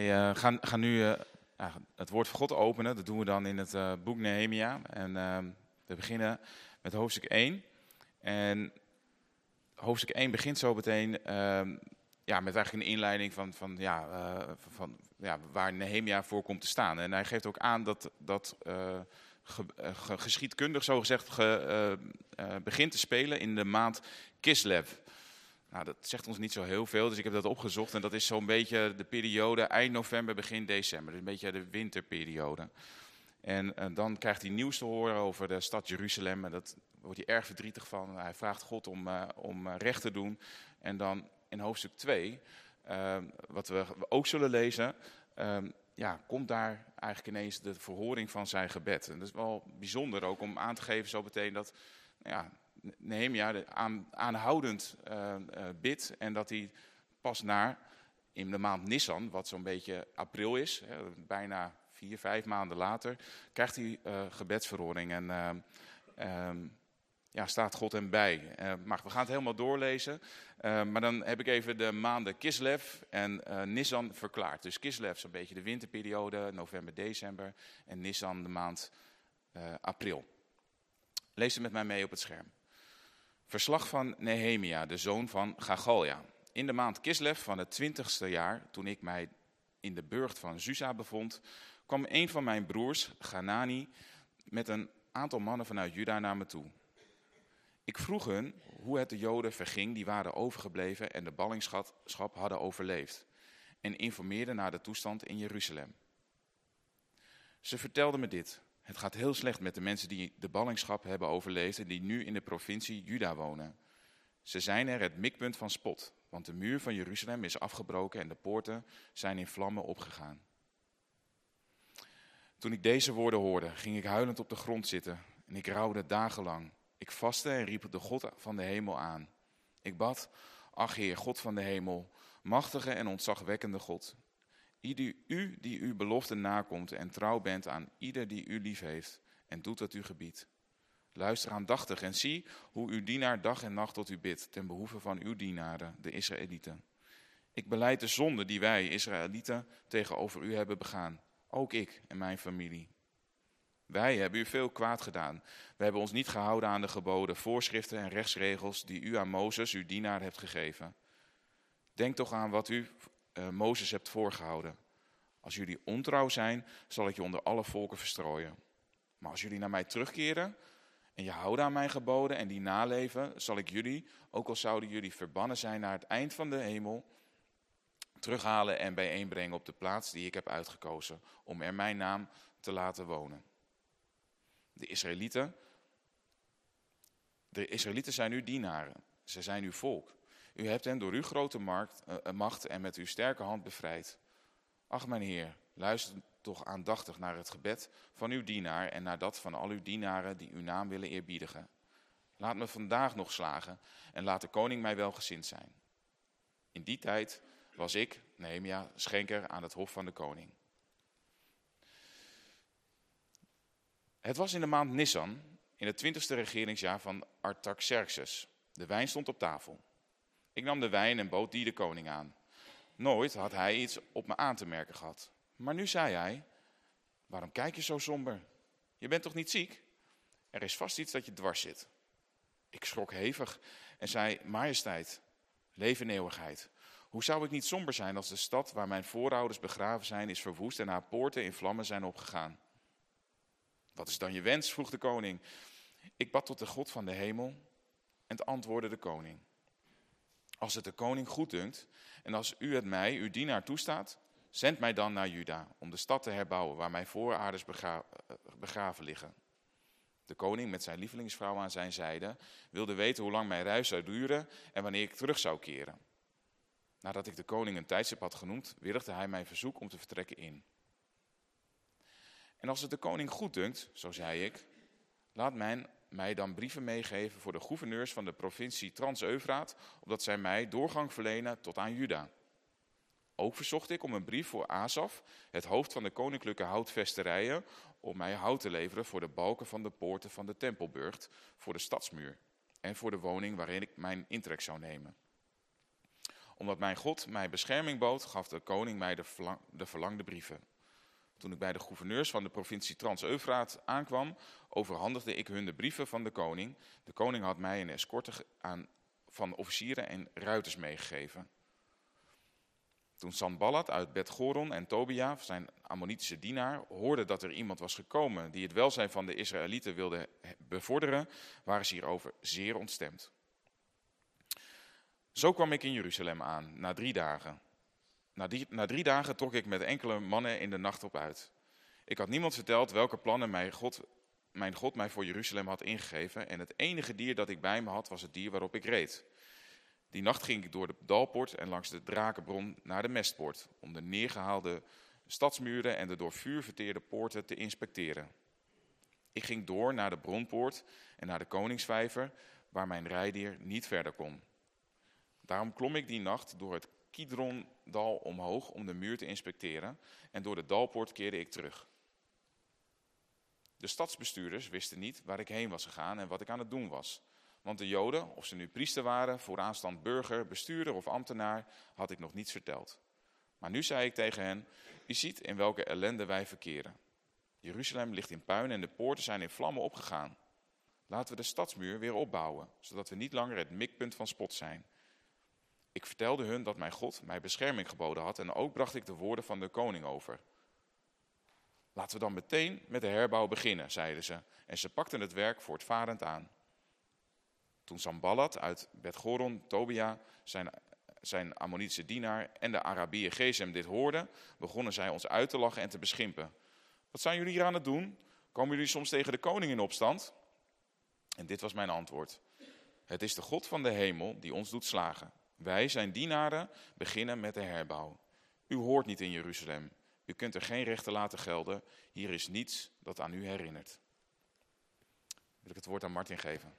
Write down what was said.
Wij eh, gaan, gaan nu uh, het woord van God openen. Dat doen we dan in het uh, boek Nehemia. En ehm, we beginnen met hoofdstuk 1. En hoofdstuk 1 begint zo meteen ehm, ja, met eigenlijk een inleiding van, van, ja, van ja, waar Nehemia voor komt te staan. En hij geeft ook aan dat, dat ge, geschiedkundig zogezegd ge, begint te spelen in de maand Kislev. Nou, dat zegt ons niet zo heel veel, dus ik heb dat opgezocht. En dat is zo'n beetje de periode eind november, begin december. Dus een beetje de winterperiode. En, en, dan krijgt hij nieuws te horen over de stad Jeruzalem. En dat wordt hij erg verdrietig van. Hij vraagt God om, uh, om uh, recht te doen. En dan in hoofdstuk 2, uh, wat we ook zullen lezen, ja, komt daar eigenlijk ineens de verhoring van zijn gebed. En dat is wel bijzonder ook om aan te geven zo meteen dat ja, Nehemia aan, aanhoudend uh, uh, bidt en dat hij pas naar in de maand Nissan, wat zo'n beetje april is, hè, bijna vier, vijf maanden later, krijgt hij uh, gebedsverhoring en ehm, ja, staat God hem bij. maar we gaan het helemaal doorlezen, maar dan heb ik even de maanden Kislev en Nissan verklaard. Dus Kislev is een beetje de winterperiode, november, december, en Nissan de maand april. Lees het met mij mee op het scherm. Verslag van Nehemia, de zoon van Gagalja. In de maand Kislev van het twintigste jaar, toen ik mij in de burcht van Susa bevond, kwam een van mijn broers, Ganani, met een aantal mannen vanuit Juda naar me toe. Ik vroeg hun hoe het de Joden verging die waren overgebleven en de ballingschap hadden overleefd, en informeerde naar de toestand in Jeruzalem. Ze vertelden me dit. Het gaat heel slecht met de mensen die de ballingschap hebben overleefd en die nu in de provincie Juda wonen. Ze zijn er het mikpunt van spot, want de muur van Jeruzalem is afgebroken en de poorten zijn in vlammen opgegaan. Toen ik deze woorden hoorde, ging ik huilend op de grond zitten en ik rouwde dagenlang. Ik vastte en riep de God van de hemel aan. Ik bad, ach Heer, God van de hemel, machtige en ontzagwekkende God, Ieder u die uw belofte nakomt en trouw bent aan ieder die u lief heeft en doet wat u gebiedt. Luister aandachtig en zie hoe uw dienaar dag en nacht tot u bidt ten behoeve van uw dienaren, de Israëlieten. Ik beleid de zonde die wij, Israëlieten, tegenover u hebben begaan. Ook ik en mijn familie. Wij hebben u veel kwaad gedaan. We hebben ons niet gehouden aan de geboden, voorschriften en rechtsregels die u aan Mozes, uw dienaar, hebt gegeven. Denk toch aan wat u uh, Mozes hebt voorgehouden. Als jullie ontrouw zijn, zal ik je onder alle volken verstrooien. Maar als jullie naar mij terugkeren en je houden aan mijn geboden en die naleven, zal ik jullie, ook al zouden jullie verbannen zijn naar het eind van de hemel, terughalen en bijeenbrengen op de plaats die ik heb uitgekozen om er mijn naam te laten wonen. De Israëlieten, de Israëlieten zijn uw dienaren, ze zijn uw volk. U hebt hen door uw grote markt, uh, macht en met uw sterke hand bevrijd. Ach, mijn Heer, luister toch aandachtig naar het gebed van uw dienaar en naar dat van al uw dienaren die uw naam willen eerbiedigen. Laat me vandaag nog slagen en laat de koning mij welgezind zijn. In die tijd was ik, Nehemia, schenker aan het hof van de koning. Het was in de maand Nissan, in het twintigste regeringsjaar van Artaxerxes. De wijn stond op tafel. Ik nam de wijn en bood die de koning aan. Nooit had hij iets op me aan te merken gehad. Maar nu zei hij, waarom kijk je zo somber? Je bent toch niet ziek? Er is vast iets dat je dwars zit. Ik schrok hevig en zei, majesteit, leven eeuwigheid. Hoe zou ik niet somber zijn als de stad waar mijn voorouders begraven zijn is verwoest en haar poorten in vlammen zijn opgegaan? Wat is dan je wens? vroeg de koning. Ik bad tot de God van de hemel en het antwoordde de koning. Als het de koning goeddunkt en als u het mij, uw dienaar, toestaat, zend mij dan naar Juda om de stad te herbouwen waar mijn voorouders eh, begraven liggen. De koning met zijn lievelingsvrouw aan zijn zijde wilde weten hoe lang mijn reis zou duren en wanneer ik terug zou keren. Nadat ik de koning een tijdstip had genoemd, willigde hij mijn verzoek om te vertrekken in. En als het de koning goeddunkt, zo zei ik, laat mijn mij dan brieven meegeven voor de gouverneurs van de provincie Trans-Eufraat, opdat zij mij doorgang verlenen tot aan Juda. Ook verzocht ik om een brief voor Asaf, het hoofd van de koninklijke houtvesterijen, om mij hout te leveren voor de balken van de poorten van de tempelburcht, voor de stadsmuur en voor de woning waarin ik mijn intrek zou nemen. Omdat mijn God mij bescherming bood, gaf de koning mij de, verlang, de verlangde brieven. Toen ik bij de gouverneurs van de provincie Trans-Eufraat aankwam, overhandigde ik hun de brieven van de koning. De koning had mij een escorte aan, van officieren en ruiters meegegeven. Toen Sanballat uit Bet-Goron en Tobia, zijn Ammonitische dienaar, hoorden dat er iemand was gekomen die het welzijn van de Israëlieten wilde bevorderen, waren ze hierover zeer ontstemd. Zo kwam ik in Jeruzalem aan, na drie dagen. Na, die, na drie dagen trok ik met enkele mannen in de nacht op uit. Ik had niemand verteld welke plannen mijn God, mijn God mij voor Jeruzalem had ingegeven en het enige dier dat ik bij me had was het dier waarop ik reed. Die nacht ging ik door de Dalpoort en langs de Drakenbron naar de Mestpoort, om de neergehaalde stadsmuren en de door vuur verteerde poorten te inspecteren. Ik ging door naar de Bronpoort en naar de Koningsvijver, waar mijn rijdier niet verder kon. Daarom klom ik die nacht door het Kidrondal omhoog om de muur te inspecteren en door de Dalpoort keerde ik terug. De stadsbestuurders wisten niet waar ik heen was gegaan en wat ik aan het doen was. Want de Joden, of ze nu priester waren, vooraanstand burger, bestuurder of ambtenaar, had ik nog niets verteld. Maar nu zei ik tegen hen, u ziet in welke ellende wij verkeren. Jeruzalem ligt in puin en de poorten zijn in vlammen opgegaan. Laten we de stadsmuur weer opbouwen, zodat we niet langer het mikpunt van spot zijn. Ik vertelde hun dat mijn God mij bescherming geboden had en ook bracht ik de woorden van de koning over. Laten we dan meteen met de herbouw beginnen, zeiden ze, en ze pakten het werk voortvarend aan. Toen Samballat uit Bet-Goron, Tobia, zijn, zijn Ammonitische dienaar en de Arabier Gesem dit hoorden, begonnen zij ons uit te lachen en te beschimpen. Wat zijn jullie hier aan het doen? Komen jullie soms tegen de koning in opstand? En dit was mijn antwoord. Het is de God van de hemel die ons doet slagen. Wij, zijn dienaren, beginnen met de herbouw. U hoort niet in Jeruzalem. U kunt er geen rechten laten gelden. Hier is niets dat aan u herinnert. Wil ik het woord aan Martin geven.